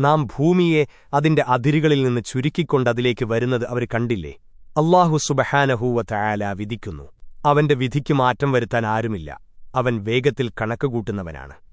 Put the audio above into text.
നാം ഭൂമിയെ അതിന്റെ അതിരുകളിൽ നിന്ന് ചുരുക്കിക്കൊണ്ടതിലേക്ക് വരുന്നത് അവർ കണ്ടില്ലേ? അള്ളാഹു സുബഹാനഹൂവ തയാല വിധിക്കുന്നു. അവന്റെ വിധിക്ക് മാറ്റം വരുത്താൻ ആരുമില്ല. അവൻ വേഗത്തിൽ കണക്കുകൂട്ടുന്നവനാണ്